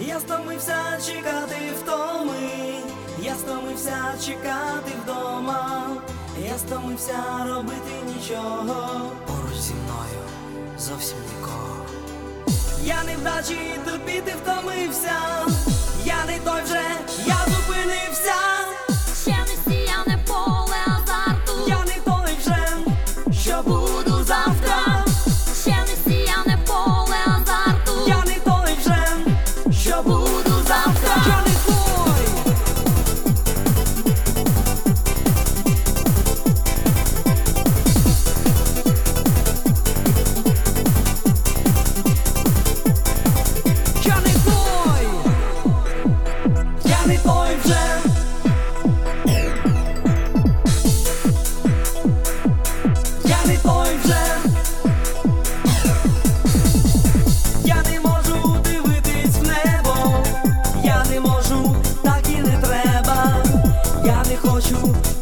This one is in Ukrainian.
Я стомився чекати втоми, я стомився чекати вдома, я стомився робити нічого. Поруч зі мною зовсім нікого. Я невдачі терпіти втомився, de